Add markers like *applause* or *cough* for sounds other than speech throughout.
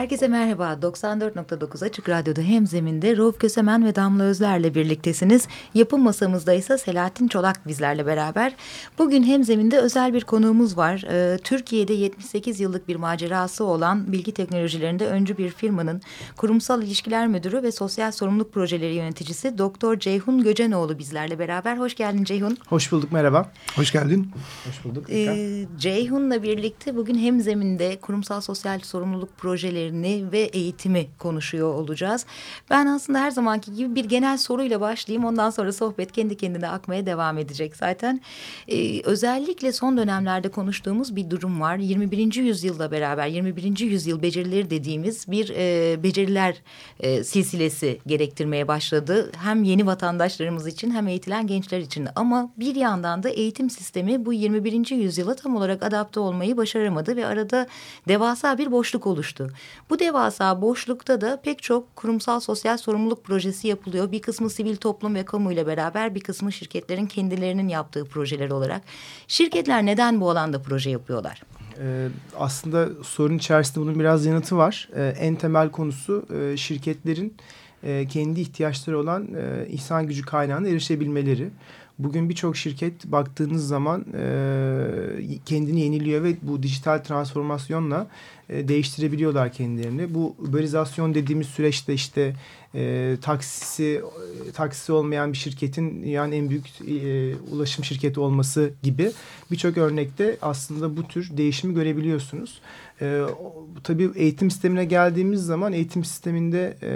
Herkese merhaba. 94.9 Açık Radyo'da hem zeminde Rauf Kösemen ve Damla Özler'le birliktesiniz. Yapım masamızda ise Selahattin Çolak bizlerle beraber. Bugün hem zeminde özel bir konuğumuz var. Ee, Türkiye'de 78 yıllık bir macerası olan bilgi teknolojilerinde öncü bir firmanın kurumsal ilişkiler müdürü ve sosyal sorumluluk projeleri yöneticisi Doktor Ceyhun Göcenoğlu bizlerle beraber. Hoş geldin Ceyhun. Hoş bulduk merhaba. Hoş geldin. Hoş bulduk. Ee, Ceyhun'la birlikte bugün hem zeminde kurumsal sosyal sorumluluk projeleri ve eğitimi konuşuyor olacağız. Ben aslında her zamanki gibi bir genel soruyla başlayayım. Ondan sonra sohbet kendi kendine akmaya devam edecek zaten. Ee, özellikle son dönemlerde konuştuğumuz bir durum var. 21. yüzyılla beraber 21. yüzyıl becerileri dediğimiz bir e, beceriler e, silsilesi gerektirmeye başladı. Hem yeni vatandaşlarımız için hem eğitilen gençler için. Ama bir yandan da eğitim sistemi bu 21. yüzyıla tam olarak adapte olmayı başaramadı ve arada devasa bir boşluk oluştu. Bu devasa boşlukta da pek çok kurumsal sosyal sorumluluk projesi yapılıyor. Bir kısmı sivil toplum ve kamu ile beraber bir kısmı şirketlerin kendilerinin yaptığı projeler olarak. Şirketler neden bu alanda proje yapıyorlar? Ee, aslında sorun içerisinde bunun biraz yanıtı var. Ee, en temel konusu e, şirketlerin e, kendi ihtiyaçları olan e, insan gücü kaynağına erişebilmeleri. Bugün birçok şirket baktığınız zaman kendini yeniliyor ve bu dijital transformasyonla e, değiştirebiliyorlar kendilerini. Bu uberizasyon dediğimiz süreçte işte e, taksisi taksisi olmayan bir şirketin yani en büyük e, ulaşım şirketi olması gibi birçok örnekte aslında bu tür değişimi görebiliyorsunuz. E, tabii eğitim sistemine geldiğimiz zaman eğitim sisteminde e,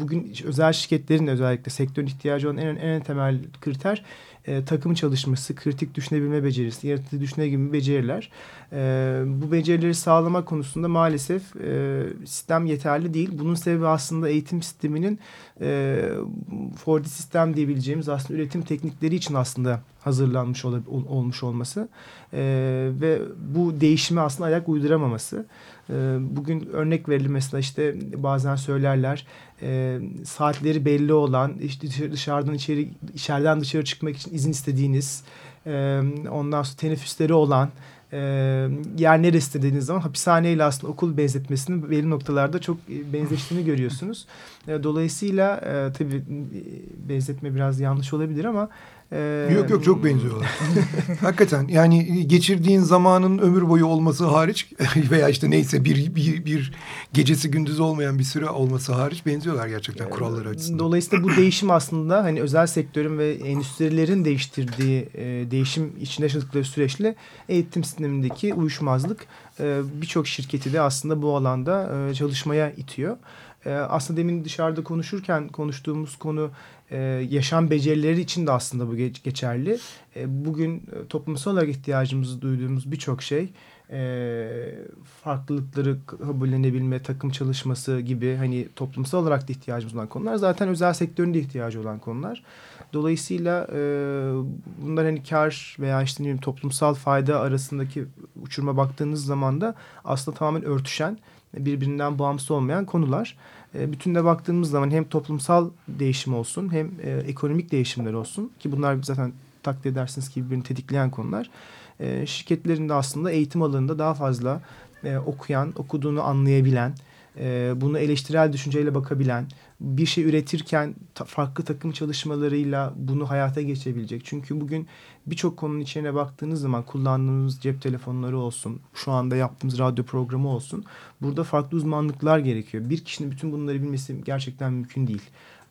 bugün özel şirketlerin özellikle sektörün ihtiyacı olan en, en temel kriter e, takım çalışması, kritik düşünebilme becerisi, yaratıcı düşünme gibi beceriler. E, bu becerileri sağlamak konusunda maalesef e, sistem yeterli değil. Bunun sebebi aslında eğitim sisteminin e, Ford sistem diyebileceğimiz aslında üretim teknikleri için aslında hazırlanmış ol, olmuş olması e, ve bu değişime aslında ayak uyduramaması. E, bugün örnek verilir mesela işte bazen söylerler e, saatleri belli olan işte dışarıdan içeri içeriden dışarı çıkmak için izin istediğiniz e, ondan sonra teneffüsleri olan e, yer neresi dediğiniz zaman hapishaneyle aslında okul benzetmesinin belli noktalarda çok e, benzeştiğini görüyorsunuz. E, dolayısıyla e, tabii e, benzetme biraz yanlış olabilir ama ee, yok yok çok benziyorlar. *laughs* Hakikaten yani geçirdiğin zamanın ömür boyu olması hariç *laughs* veya işte neyse bir, bir, bir gecesi gündüzü olmayan bir süre olması hariç benziyorlar gerçekten ee, kuralları açısından. Dolayısıyla bu değişim aslında hani özel sektörün ve endüstrilerin değiştirdiği e, değişim içinde yaşadıkları süreçle eğitim sistemindeki uyuşmazlık e, birçok şirketi de aslında bu alanda e, çalışmaya itiyor. E, aslında demin dışarıda konuşurken konuştuğumuz konu e, yaşam becerileri için de aslında bu geçerli. E, bugün e, toplumsal olarak ihtiyacımızı duyduğumuz birçok şey e, farklılıkları kabullenebilme, takım çalışması gibi hani toplumsal olarak da ihtiyacımız olan konular zaten özel sektörün de ihtiyacı olan konular. Dolayısıyla e, bunlar hani kar veya işte bileyim, toplumsal fayda arasındaki uçurma baktığınız zaman da aslında tamamen örtüşen birbirinden bağımsız olmayan konular. E, bütünde baktığımız zaman hem toplumsal değişim olsun hem e, ekonomik değişimler olsun ki bunlar zaten takdir edersiniz ki birbirini tetikleyen konular. E, şirketlerin de aslında eğitim alanında daha fazla e, okuyan, okuduğunu anlayabilen, e, bunu eleştirel düşünceyle bakabilen, bir şey üretirken ta, farklı takım çalışmalarıyla bunu hayata geçebilecek. Çünkü bugün birçok konunun içine baktığınız zaman kullandığımız cep telefonları olsun, şu anda yaptığımız radyo programı olsun. Burada farklı uzmanlıklar gerekiyor. Bir kişinin bütün bunları bilmesi gerçekten mümkün değil.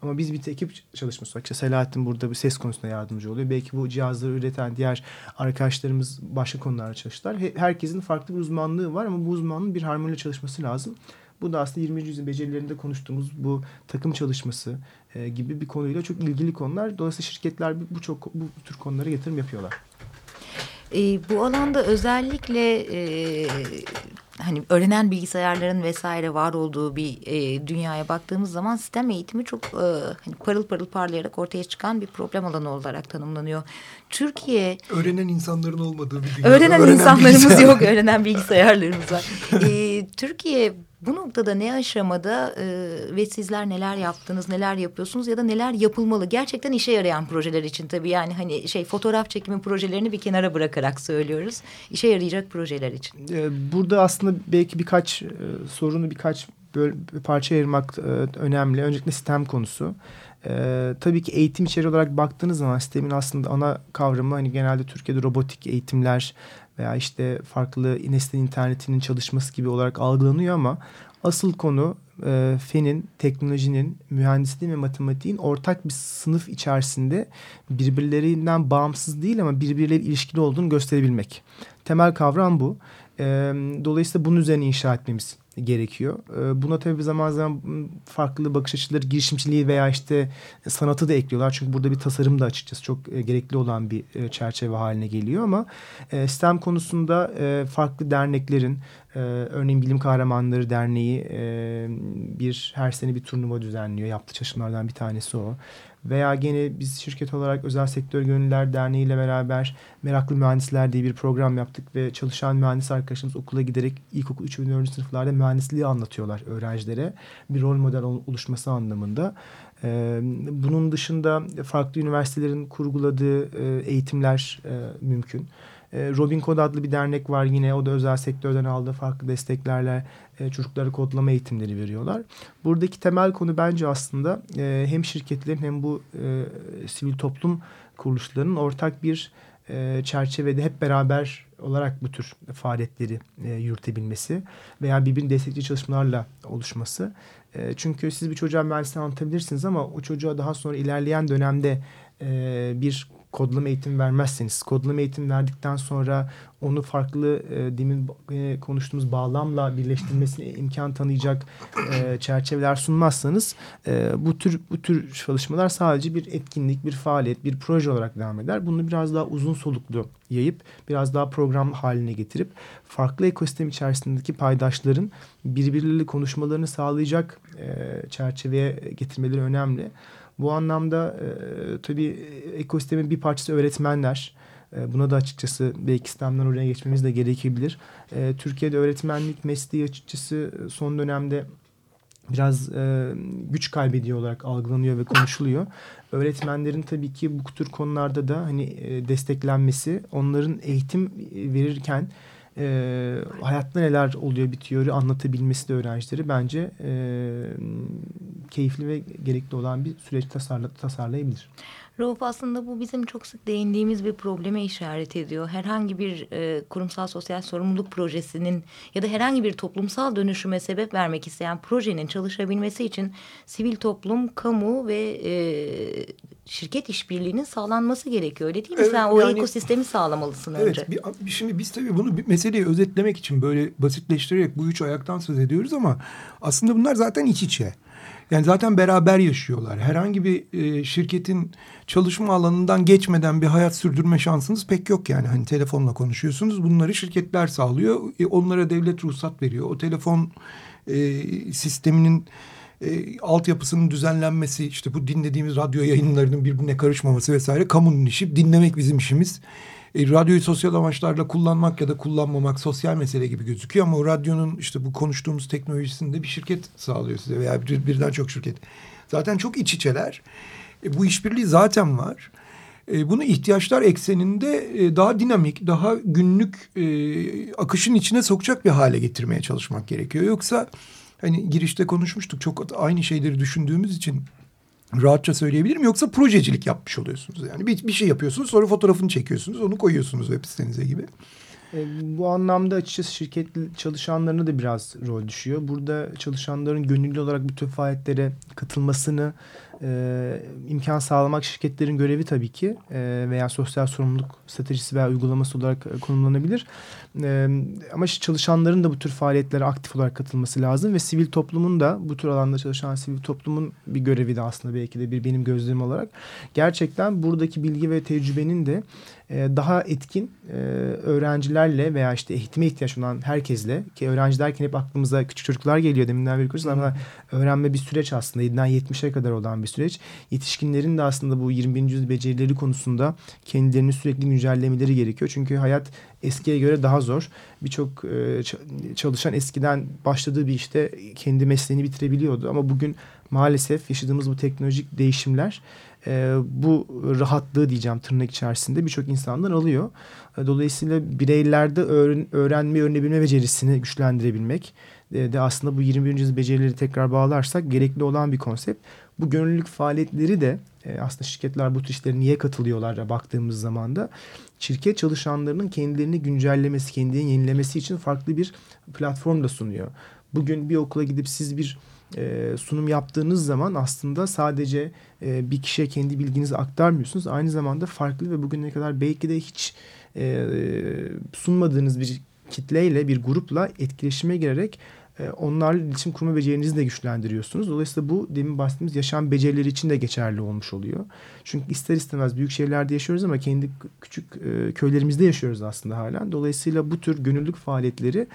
Ama biz bir ekip çalışması var. İşte Selahattin burada bir ses konusunda yardımcı oluyor. Belki bu cihazları üreten diğer arkadaşlarımız başka konularda çalıştılar. Herkesin farklı bir uzmanlığı var ama bu uzmanlığın bir harmoniyle çalışması lazım. Bu da aslında 20. yüzyıl becerilerinde konuştuğumuz bu takım çalışması e, gibi bir konuyla çok ilgili konular. Dolayısıyla şirketler bu çok bu tür konulara yatırım yapıyorlar. E, bu alanda özellikle e, hani öğrenen bilgisayarların vesaire var olduğu bir e, dünyaya baktığımız zaman sistem eğitimi çok e, hani parıl parıl parlayarak ortaya çıkan bir problem alanı olarak tanımlanıyor. Türkiye öğrenen insanların olmadığı bir dünya. Öğrenen, öğrenen insanlarımız yok, öğrenen bilgisayarlarımız var. e, Türkiye bu noktada ne aşamada e, ve sizler neler yaptınız, neler yapıyorsunuz ya da neler yapılmalı? Gerçekten işe yarayan projeler için tabii yani hani şey fotoğraf çekimi projelerini bir kenara bırakarak söylüyoruz. İşe yarayacak projeler için. Burada aslında belki birkaç e, sorunu birkaç böyle parça ayırmak e, önemli. Öncelikle sistem konusu. Ee, tabii ki eğitim içeri olarak baktığınız zaman sistemin aslında ana kavramı hani genelde Türkiye'de robotik eğitimler veya işte farklı nesne internetinin çalışması gibi olarak algılanıyor ama asıl konu e, fenin, teknolojinin, mühendisliğin ve matematiğin ortak bir sınıf içerisinde birbirlerinden bağımsız değil ama birbirleriyle ilişkili olduğunu gösterebilmek. Temel kavram bu. E, dolayısıyla bunun üzerine inşa etmemiz gerekiyor. Ee, buna tabii zaman zaman farklı bakış açıları, girişimciliği veya işte sanatı da ekliyorlar. Çünkü burada bir tasarım da açıkçası çok e, gerekli olan bir e, çerçeve haline geliyor ama e, STEM konusunda farklı derneklerin, örneğin Bilim Kahramanları Derneği bir her sene bir turnuva düzenliyor. Yaptığı çalışmalardan bir tanesi o. Veya gene biz şirket olarak Özel Sektör Gönüllüler Derneği ile beraber Meraklı Mühendisler diye bir program yaptık ve çalışan mühendis arkadaşımız okula giderek ilkokul 3 ve 4. sınıflarda mühendisliği anlatıyorlar öğrencilere. Bir rol model oluşması anlamında. Bunun dışında farklı üniversitelerin kurguladığı eğitimler mümkün. Robin Code adlı bir dernek var yine o da özel sektörden aldığı farklı desteklerle e, çocuklara kodlama eğitimleri veriyorlar. Buradaki temel konu bence aslında e, hem şirketlerin hem bu e, sivil toplum kuruluşlarının ortak bir e, çerçevede hep beraber olarak bu tür faaliyetleri yürütebilmesi veya birbirini destekçi çalışmalarla oluşması. Çünkü siz bir çocuğa mühendisliği anlatabilirsiniz ama o çocuğa daha sonra ilerleyen dönemde bir kodlama eğitim vermezseniz, kodlama eğitim verdikten sonra onu farklı e, demin e, konuştuğumuz bağlamla birleştirmesine *laughs* imkan tanıyacak e, çerçeveler sunmazsanız e, bu tür bu tür çalışmalar sadece bir etkinlik, bir faaliyet, bir proje olarak devam eder. Bunu biraz daha uzun soluklu yayıp biraz daha program haline getirip farklı ekosistem içerisindeki paydaşların birbirleriyle konuşmalarını sağlayacak e, çerçeveye getirmeleri önemli. Bu anlamda e, tabii ekosistemin bir parçası öğretmenler. E, buna da açıkçası belki sistemden oraya geçmemiz de gerekebilir. E, Türkiye'de öğretmenlik mesleği açıkçası son dönemde biraz e, güç kaybediyor olarak algılanıyor ve konuşuluyor. Öğretmenlerin tabii ki bu tür konularda da hani e, desteklenmesi, onların eğitim verirken e, hayatta neler oluyor bitiyor anlatabilmesi de öğrencileri bence e, keyifli ve gerekli olan bir süreç tasarla, tasarlayabilir. Rauf aslında bu bizim çok sık değindiğimiz bir probleme işaret ediyor. Herhangi bir e, kurumsal sosyal sorumluluk projesinin ya da herhangi bir toplumsal dönüşüme sebep vermek isteyen projenin çalışabilmesi için sivil toplum, kamu ve e, şirket işbirliğinin sağlanması gerekiyor. Öyle değil mi? Evet, Sen o yani, ekosistemi sağlamalısın evet, önce. Evet. Şimdi biz tabii bunu bir meseleyi özetlemek için böyle basitleştirerek bu üç ayaktan söz ediyoruz ama aslında bunlar zaten iç içe. Yani zaten beraber yaşıyorlar. Herhangi bir e, şirketin çalışma alanından geçmeden bir hayat sürdürme şansınız pek yok yani. Hani telefonla konuşuyorsunuz. Bunları şirketler sağlıyor. E, onlara devlet ruhsat veriyor. O telefon e, sisteminin e, altyapısının düzenlenmesi, işte bu dinlediğimiz radyo yayınlarının birbirine karışmaması vesaire kamunun işi. Dinlemek bizim işimiz. E, radyoyu sosyal amaçlarla kullanmak ya da kullanmamak sosyal mesele gibi gözüküyor ama o radyonun işte bu konuştuğumuz teknolojisinde bir şirket sağlıyor size veya bir, birden çok şirket. Zaten çok iç içeler. E, bu işbirliği zaten var. E, bunu ihtiyaçlar ekseninde e, daha dinamik, daha günlük e, akışın içine sokacak bir hale getirmeye çalışmak gerekiyor. Yoksa hani girişte konuşmuştuk çok aynı şeyleri düşündüğümüz için rahatça söyleyebilirim yoksa projecilik yapmış oluyorsunuz. Yani bir, bir şey yapıyorsunuz sonra fotoğrafını çekiyorsunuz onu koyuyorsunuz web sitenize gibi. E, bu anlamda açıkçası şirket çalışanlarına da biraz rol düşüyor. Burada çalışanların gönüllü olarak bu tür faaliyetlere katılmasını e, imkan sağlamak şirketlerin görevi tabii ki e, veya sosyal sorumluluk stratejisi veya uygulaması olarak e, konumlanabilir. E, ama çalışanların da bu tür faaliyetlere aktif olarak katılması lazım ve sivil toplumun da bu tür alanda çalışan sivil toplumun bir görevi de aslında belki de bir benim gözlemim olarak. Gerçekten buradaki bilgi ve tecrübenin de e, daha etkin e, öğrencilerle veya işte eğitime ihtiyaç olan herkesle ki öğrenci derken hep aklımıza küçük çocuklar geliyor deminden beri konuşuyoruz ama öğrenme bir süreç aslında. 7'den 70'e kadar olan bir süreç. Yetişkinlerin de aslında bu 21. yüzyıl becerileri konusunda kendilerini sürekli güncellemeleri gerekiyor. Çünkü hayat eskiye göre daha zor. Birçok e, çalışan eskiden başladığı bir işte kendi mesleğini bitirebiliyordu ama bugün maalesef yaşadığımız bu teknolojik değişimler e, bu rahatlığı diyeceğim tırnak içerisinde birçok insandan alıyor. E, dolayısıyla bireylerde öğren, öğrenme, öğrenebilme becerisini güçlendirebilmek e, de aslında bu 21. yüzyıl becerileri tekrar bağlarsak gerekli olan bir konsept. Bu gönüllülük faaliyetleri de e, aslında şirketler bu tür işlere niye katılıyorlar baktığımız zaman da şirket çalışanlarının kendilerini güncellemesi, kendini yenilemesi için farklı bir platform da sunuyor. Bugün bir okula gidip siz bir e, sunum yaptığınız zaman aslında sadece e, bir kişiye kendi bilginizi aktarmıyorsunuz. Aynı zamanda farklı ve bugüne kadar belki de hiç e, sunmadığınız bir kitleyle, bir grupla etkileşime girerek e, onlarla iletişim kurma becerinizi de güçlendiriyorsunuz. Dolayısıyla bu demin bahsettiğimiz yaşam becerileri için de geçerli olmuş oluyor. Çünkü ister istemez büyük şehirlerde yaşıyoruz ama kendi küçük e, köylerimizde yaşıyoruz aslında halen. Dolayısıyla bu tür gönüllülük faaliyetleri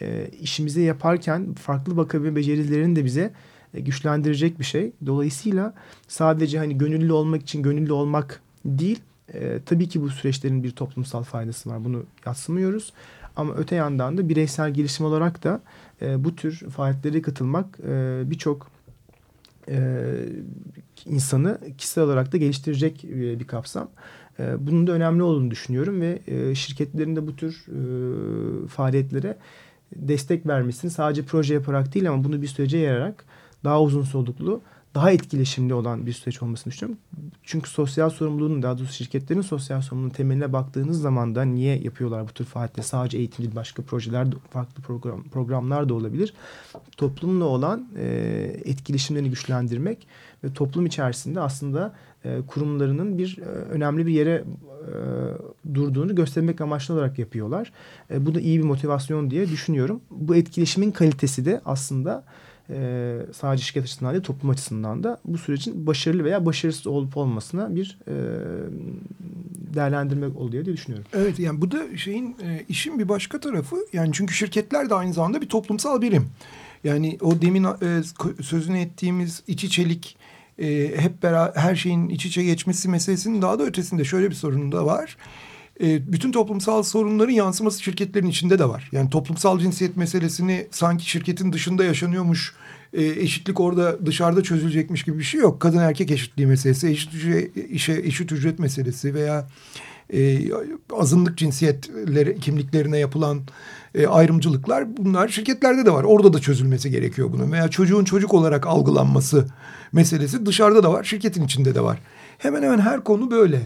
e, işimizi yaparken farklı bakabilme becerilerini de bize e, güçlendirecek bir şey. Dolayısıyla sadece hani gönüllü olmak için gönüllü olmak değil. E, tabii ki bu süreçlerin bir toplumsal faydası var. Bunu yatsımıyoruz. Ama öte yandan da bireysel gelişim olarak da e, bu tür faaliyetlere katılmak e, birçok e, insanı kişisel olarak da geliştirecek e, bir kapsam. E, bunun da önemli olduğunu düşünüyorum ve e, şirketlerin de bu tür e, faaliyetlere destek vermesini sadece proje yaparak değil ama bunu bir sürece yararak daha uzun soluklu, daha etkileşimli olan bir süreç olmasını düşünüyorum. Çünkü sosyal sorumluluğun daha doğrusu şirketlerin sosyal sorumluluğun temeline baktığınız zaman da niye yapıyorlar bu tür faaliyetleri? Sadece eğitim değil başka projeler, farklı program, programlar da olabilir. Toplumla olan e, etkileşimlerini güçlendirmek ve toplum içerisinde aslında e, kurumlarının bir e, önemli bir yere e, durduğunu göstermek amaçlı olarak yapıyorlar. E, bu da iyi bir motivasyon diye düşünüyorum. Bu etkileşimin kalitesi de aslında e, sadece şirket açısından değil toplum açısından da bu sürecin başarılı veya başarısız olup olmasına bir e, değerlendirme oluyor diye düşünüyorum. Evet yani bu da şeyin e, işin bir başka tarafı yani çünkü şirketler de aynı zamanda bir toplumsal birim. Yani o demin e, sözünü ettiğimiz içi çelik e, hep beraber her şeyin iç içe geçmesi meselesinin daha da ötesinde şöyle bir sorun da var. E, bütün toplumsal sorunların yansıması şirketlerin içinde de var. Yani toplumsal cinsiyet meselesini sanki şirketin dışında yaşanıyormuş, e, eşitlik orada dışarıda çözülecekmiş gibi bir şey yok. Kadın erkek eşitliği meselesi, eşit işe eşit ücret meselesi veya e, azınlık cinsiyetleri kimliklerine yapılan e, ayrımcılıklar bunlar şirketlerde de var. Orada da çözülmesi gerekiyor bunun. Veya çocuğun çocuk olarak algılanması meselesi dışarıda da var, şirketin içinde de var. Hemen hemen her konu böyle.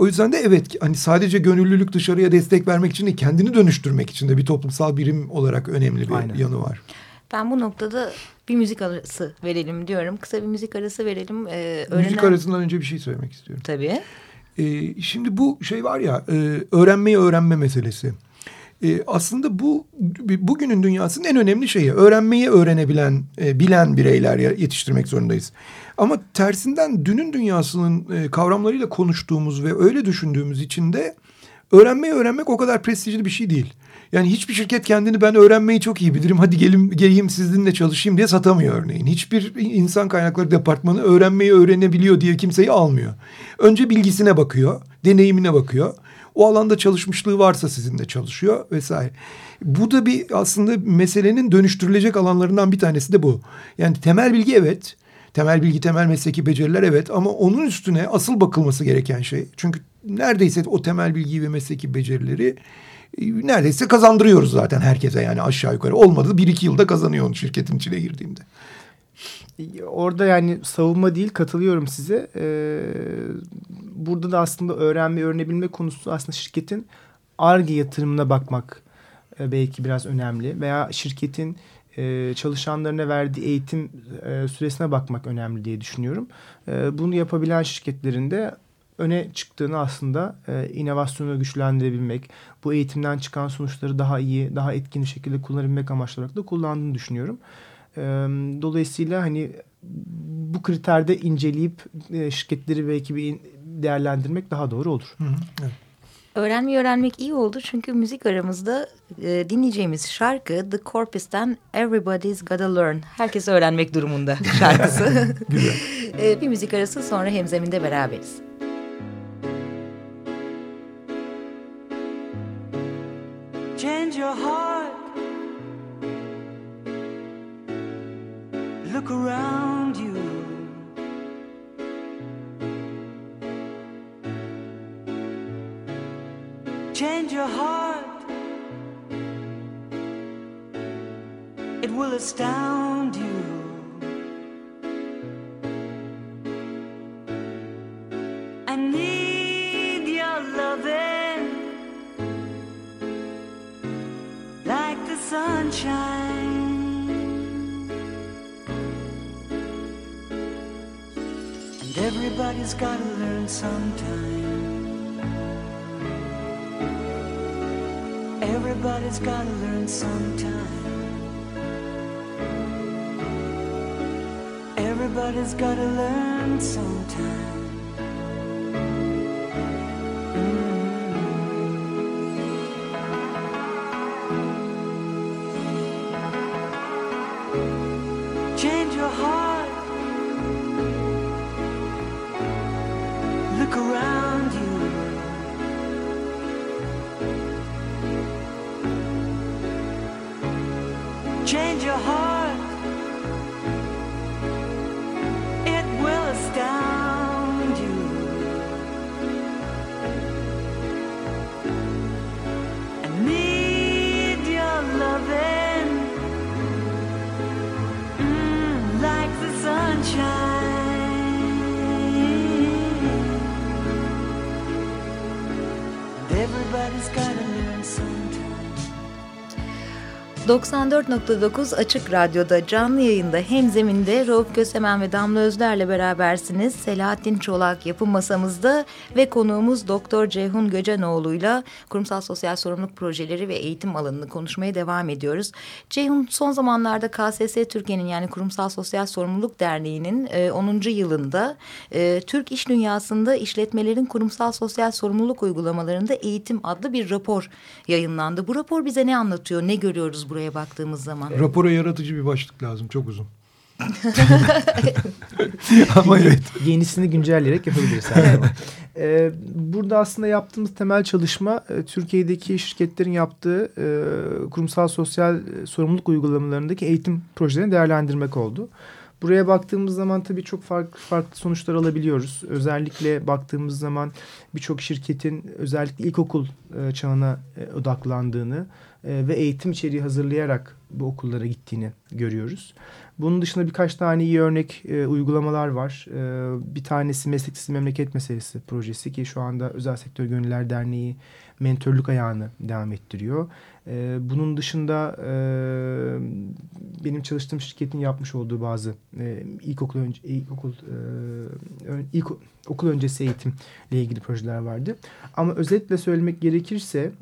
O yüzden de evet hani sadece gönüllülük dışarıya destek vermek için değil kendini dönüştürmek için de bir toplumsal birim olarak önemli bir Aynen. yanı var. Ben bu noktada bir müzik arası verelim diyorum. Kısa bir müzik arası verelim. Ee, öğrenen... Müzik arasından önce bir şey söylemek istiyorum. Tabii. Ee, şimdi bu şey var ya e, öğrenmeyi öğrenme meselesi. E, aslında bu bugünün dünyasının en önemli şeyi. Öğrenmeyi öğrenebilen, e, bilen bireyler yetiştirmek zorundayız. Ama tersinden dünün dünyasının e, kavramlarıyla konuştuğumuz ve öyle düşündüğümüz için de öğrenmeyi öğrenmek o kadar prestijli bir şey değil. Yani hiçbir şirket kendini ben öğrenmeyi çok iyi bilirim hadi gelin geleyim sizinle çalışayım diye satamıyor örneğin. Hiçbir insan kaynakları departmanı öğrenmeyi öğrenebiliyor diye kimseyi almıyor. Önce bilgisine bakıyor, deneyimine bakıyor. O alanda çalışmışlığı varsa sizinle çalışıyor vesaire. Bu da bir aslında meselenin dönüştürülecek alanlarından bir tanesi de bu. Yani temel bilgi evet. Temel bilgi, temel mesleki beceriler evet ama onun üstüne asıl bakılması gereken şey. Çünkü neredeyse o temel bilgiyi ve mesleki becerileri e, neredeyse kazandırıyoruz zaten herkese yani aşağı yukarı. Olmadı bir iki yılda kazanıyor şirketin içine girdiğinde. Orada yani savunma değil katılıyorum size. Ee, burada da aslında öğrenme, öğrenebilme konusu aslında şirketin ARGE yatırımına bakmak e, belki biraz önemli. Veya şirketin e, çalışanlarına verdiği eğitim e, süresine bakmak önemli diye düşünüyorum. E, bunu yapabilen şirketlerin de öne çıktığını aslında e, inovasyonu güçlendirebilmek, bu eğitimden çıkan sonuçları daha iyi, daha etkin şekilde kullanabilmek amaçlı olarak da kullandığını düşünüyorum. E, dolayısıyla hani bu kriterde inceleyip e, şirketleri ve ekibi değerlendirmek daha doğru olur. Hı hı, evet. Öğrenmeyi öğrenmek iyi oldu çünkü müzik aramızda e, dinleyeceğimiz şarkı The Corpus'tan Everybody's Gotta Learn. Herkes öğrenmek durumunda *laughs* şarkısı. Güzel. e, bir müzik arası sonra hemzeminde beraberiz. Will astound you. I need your loving like the sunshine. And everybody's gotta learn sometime. Everybody's gotta learn sometime. Everybody's gotta learn sometime. Mm-hmm. Everybody's 94.9 Açık Radyo'da canlı yayında hem zeminde Rauf Kösemen ve Damla Özler'le berabersiniz. Selahattin Çolak yapım masamızda ve konuğumuz Doktor Ceyhun Göcenoğlu'yla kurumsal sosyal sorumluluk projeleri ve eğitim alanını konuşmaya devam ediyoruz. Ceyhun son zamanlarda KSS Türkiye'nin yani Kurumsal Sosyal Sorumluluk Derneği'nin e, 10. yılında e, Türk iş dünyasında işletmelerin kurumsal sosyal sorumluluk uygulamalarında eğitim adlı bir rapor yayınlandı. Bu rapor bize ne anlatıyor, ne görüyoruz buraya baktığımız zaman? Rapora yaratıcı bir başlık lazım, çok uzun. *laughs* *laughs* Ama evet. Yenisini güncelleyerek yapabiliriz. *laughs* Ee, burada aslında yaptığımız temel çalışma e, Türkiye'deki şirketlerin yaptığı e, kurumsal sosyal sorumluluk uygulamalarındaki eğitim projelerini değerlendirmek oldu. Buraya baktığımız zaman tabii çok farklı farklı sonuçlar alabiliyoruz. Özellikle baktığımız zaman birçok şirketin özellikle ilkokul e, çağına e, odaklandığını e, ve eğitim içeriği hazırlayarak bu okullara gittiğini görüyoruz. Bunun dışında birkaç tane iyi örnek e, uygulamalar var. E, bir tanesi Mesleksiz Memleket Meselesi projesi ki şu anda Özel Sektör Gönüllüler Derneği mentörlük ayağını devam ettiriyor. E, bunun dışında e, benim çalıştığım şirketin yapmış olduğu bazı e, ilkokul önce ilkokul e, ilk okul öncesi eğitimle ilgili projeler vardı. Ama özetle söylemek gerekirse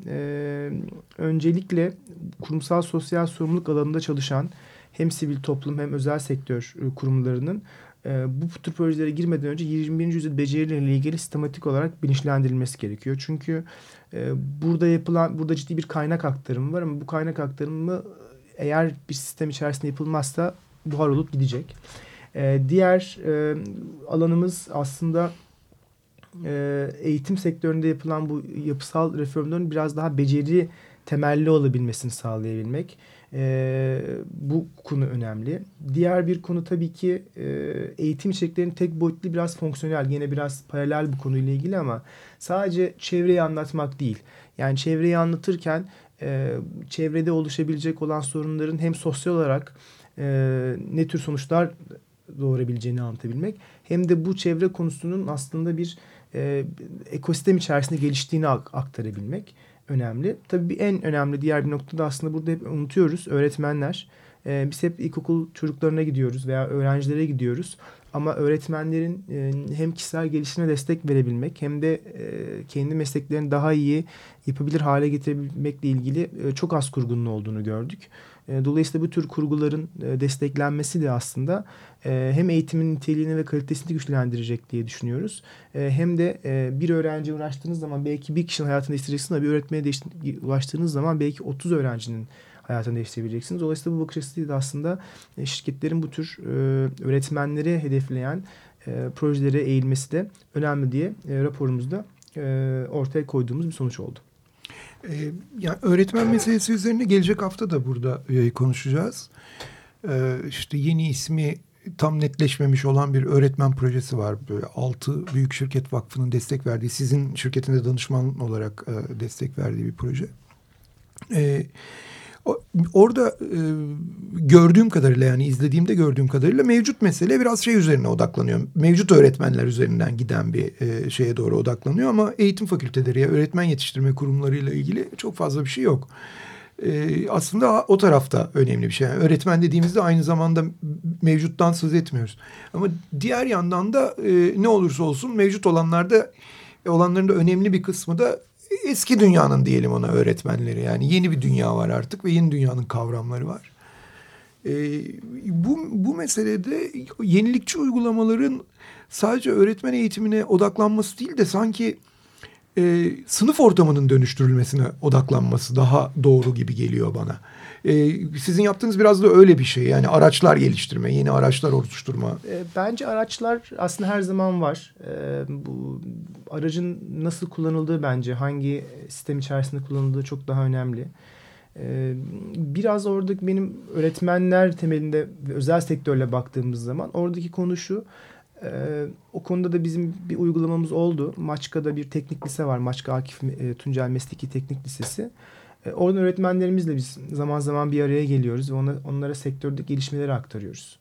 öncelikle kurumsal sosyal sorumluluk alanında çalışan hem sivil toplum hem özel sektör kurumlarının e, bu tür projelere girmeden önce 21. yüzyıl becerileriyle ilgili sistematik olarak bilinçlendirilmesi gerekiyor. Çünkü e, burada yapılan burada ciddi bir kaynak aktarımı var ama bu kaynak aktarımı eğer bir sistem içerisinde yapılmazsa buhar olup gidecek. E, diğer e, alanımız aslında e, eğitim sektöründe yapılan bu yapısal reformların biraz daha beceri temelli olabilmesini sağlayabilmek. E, bu konu önemli. Diğer bir konu tabii ki e, eğitim içeriklerinin tek boyutlu biraz fonksiyonel. Yine biraz paralel bu konuyla ilgili ama sadece çevreyi anlatmak değil. Yani çevreyi anlatırken e, çevrede oluşabilecek olan sorunların hem sosyal olarak e, ne tür sonuçlar doğurabileceğini anlatabilmek hem de bu çevre konusunun aslında bir e, ekosistem içerisinde geliştiğini aktarabilmek önemli. Tabii en önemli diğer bir nokta da aslında burada hep unutuyoruz. Öğretmenler. E, biz hep ilkokul çocuklarına gidiyoruz veya öğrencilere gidiyoruz. Ama öğretmenlerin e, hem kişisel gelişime destek verebilmek hem de e, kendi mesleklerini daha iyi yapabilir hale getirebilmekle ilgili e, çok az kurgunun olduğunu gördük. E, dolayısıyla bu tür kurguların e, desteklenmesi de aslında e, hem eğitimin niteliğini ve kalitesini güçlendirecek diye düşünüyoruz. Hem de bir öğrenciye uğraştığınız zaman belki bir kişinin hayatını değiştireceksiniz ama bir öğretmene ulaştığınız zaman belki 30 öğrencinin hayatını değiştirebileceksiniz. Dolayısıyla bu bakış açısıyla aslında şirketlerin bu tür öğretmenleri hedefleyen projelere eğilmesi de önemli diye raporumuzda ortaya koyduğumuz bir sonuç oldu. Ee, yani öğretmen meselesi üzerine gelecek hafta da burada e, konuşacağız. Ee, işte yeni ismi tam netleşmemiş olan bir öğretmen projesi var. Böyle altı büyük şirket vakfının destek verdiği, sizin şirketinde danışman olarak e, destek verdiği bir proje. Ee, Orada e, gördüğüm kadarıyla yani izlediğimde gördüğüm kadarıyla mevcut mesele biraz şey üzerine odaklanıyor. Mevcut öğretmenler üzerinden giden bir e, şeye doğru odaklanıyor ama eğitim fakülteleri ya öğretmen yetiştirme kurumlarıyla ilgili çok fazla bir şey yok. E, aslında o tarafta önemli bir şey. Yani öğretmen dediğimizde aynı zamanda mevcuttan söz etmiyoruz. Ama diğer yandan da e, ne olursa olsun mevcut olanlarda olanların da önemli bir kısmı da eski dünyanın diyelim ona öğretmenleri. Yani yeni bir dünya var artık ve yeni dünyanın kavramları var. E, bu, bu meselede yenilikçi uygulamaların sadece öğretmen eğitimine odaklanması değil de sanki e, sınıf ortamının dönüştürülmesine odaklanması daha doğru gibi geliyor bana. E, sizin yaptığınız biraz da öyle bir şey. Yani araçlar geliştirme, yeni araçlar oluşturma. E, bence araçlar aslında her zaman var. E, bu aracın nasıl kullanıldığı bence hangi sistem içerisinde kullanıldığı çok daha önemli. E, biraz oradaki benim öğretmenler temelinde özel sektörle baktığımız zaman oradaki konu şu. Ee, o konuda da bizim bir uygulamamız oldu. Maçka'da bir teknik lise var. Maçka Akif e, Tuncel Mesleki Teknik Lisesi. E, oradan öğretmenlerimizle biz zaman zaman bir araya geliyoruz ve ona, onlara sektörde gelişmeleri aktarıyoruz.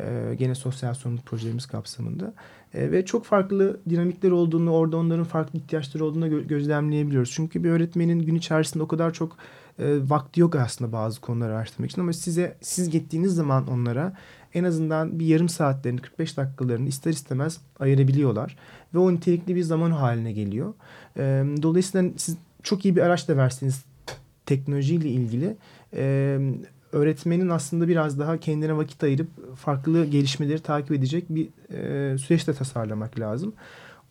E, gene sosyal sorumluluk projelerimiz kapsamında. E, ve çok farklı dinamikler olduğunu, orada onların farklı ihtiyaçları olduğunu gö gözlemleyebiliyoruz. Çünkü bir öğretmenin gün içerisinde o kadar çok e, vakti yok aslında bazı konuları araştırmak için ama size siz gittiğiniz zaman onlara en azından bir yarım saatlerini 45 dakikalarını ister istemez ayırabiliyorlar ve o nitelikli bir zaman haline geliyor. E, dolayısıyla siz çok iyi bir araç da verseniz teknolojiyle ilgili e, öğretmenin aslında biraz daha kendine vakit ayırıp farklı gelişmeleri takip edecek bir e, süreçte tasarlamak lazım.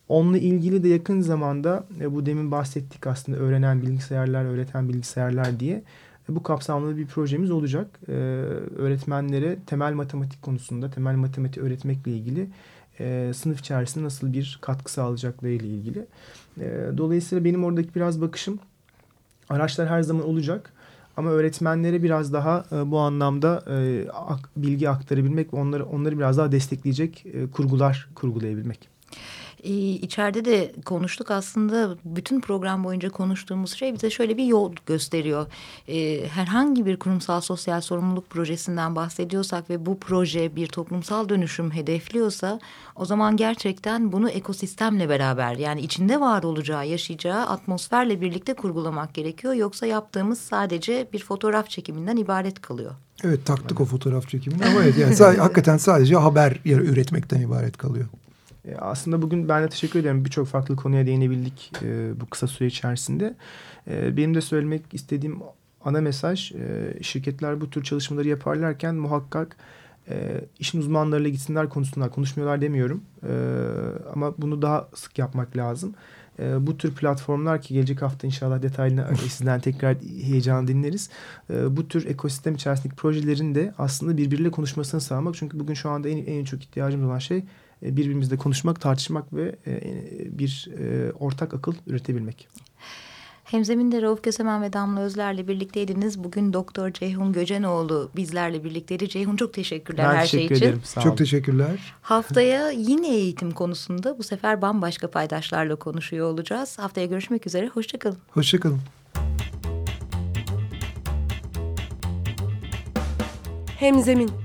Onunla ilgili de yakın zamanda e, bu demin bahsettik aslında öğrenen bilgisayarlar, öğreten bilgisayarlar diye bu kapsamlı bir projemiz olacak. E, öğretmenlere temel matematik konusunda temel matematik öğretmekle ilgili e, sınıf içerisinde nasıl bir katkı sağlayacakları ile ilgili. E, dolayısıyla benim oradaki biraz bakışım Araçlar her zaman olacak. Ama öğretmenlere biraz daha e, bu anlamda e, bilgi aktarabilmek ve onları onları biraz daha destekleyecek e, kurgular kurgulayabilmek. İçeride de konuştuk aslında bütün program boyunca konuştuğumuz şey bize şöyle bir yol gösteriyor. Ee, herhangi bir kurumsal sosyal sorumluluk projesinden bahsediyorsak ve bu proje bir toplumsal dönüşüm hedefliyorsa o zaman gerçekten bunu ekosistemle beraber yani içinde var olacağı, yaşayacağı atmosferle birlikte kurgulamak gerekiyor. Yoksa yaptığımız sadece bir fotoğraf çekiminden ibaret kalıyor. Evet taktık o fotoğraf çekimini ama evet yani sadece, *laughs* hakikaten sadece haber üretmekten ibaret kalıyor. E, aslında bugün ben de teşekkür ederim. Birçok farklı konuya değinebildik e, bu kısa süre içerisinde. E, benim de söylemek istediğim ana mesaj e, şirketler bu tür çalışmaları yaparlarken muhakkak e, işin uzmanlarıyla gitsinler konuşsunlar. Konuşmuyorlar demiyorum. E, ama bunu daha sık yapmak lazım. E, bu tür platformlar ki gelecek hafta inşallah detaylı *laughs* sizden tekrar heyecan dinleriz. E, bu tür ekosistem içerisindeki projelerin de aslında birbiriyle konuşmasını sağlamak. Çünkü bugün şu anda en, en çok ihtiyacımız olan şey birbirimizle konuşmak, tartışmak ve e, bir e, ortak akıl üretebilmek. Hemzeminde Rauf Kösemen ve Damla Özler'le birlikteydiniz. Bugün Doktor Ceyhun Göcenoğlu bizlerle birlikteydi. Ceyhun çok teşekkürler ben her teşekkür şey için. Ederim, sağ çok teşekkürler. Haftaya yine eğitim konusunda bu sefer bambaşka paydaşlarla konuşuyor olacağız. Haftaya görüşmek üzere. Hoşçakalın. Hoşçakalın. Hemzemin